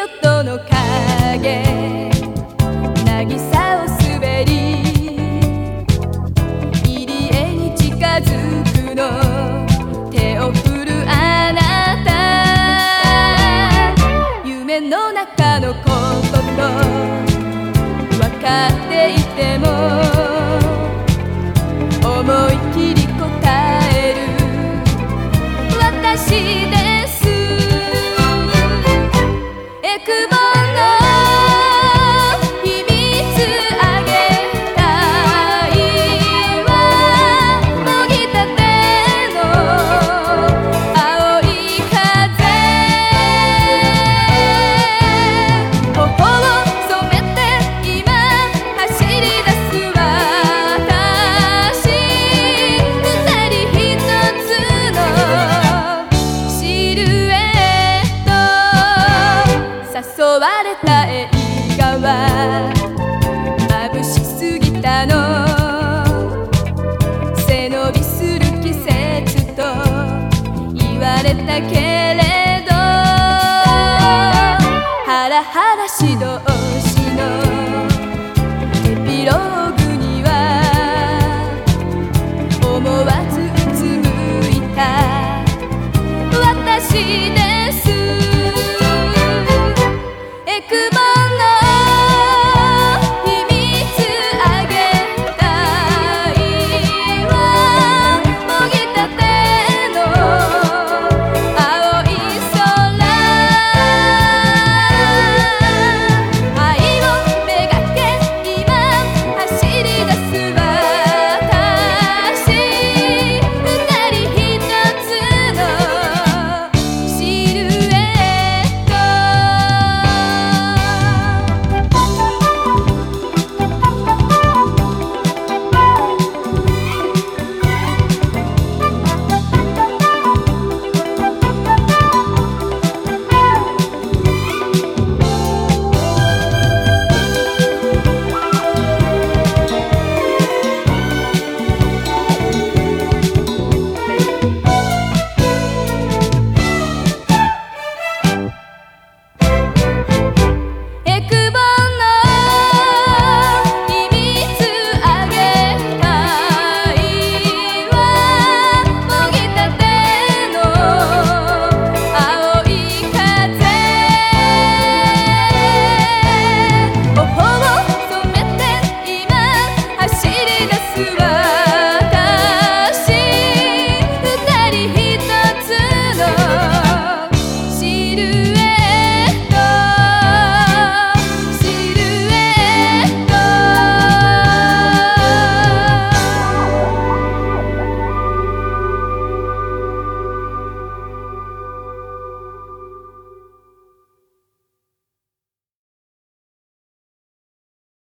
ヨットの影渚を滑り入り江に近づくの手を振るあなた。夢の中のことと分かっていても思いきり答える。私で 그 밤. の。背伸びする季節と言われたけれど。ハラハラし同士の。エピローグには思わずうつむいた。私で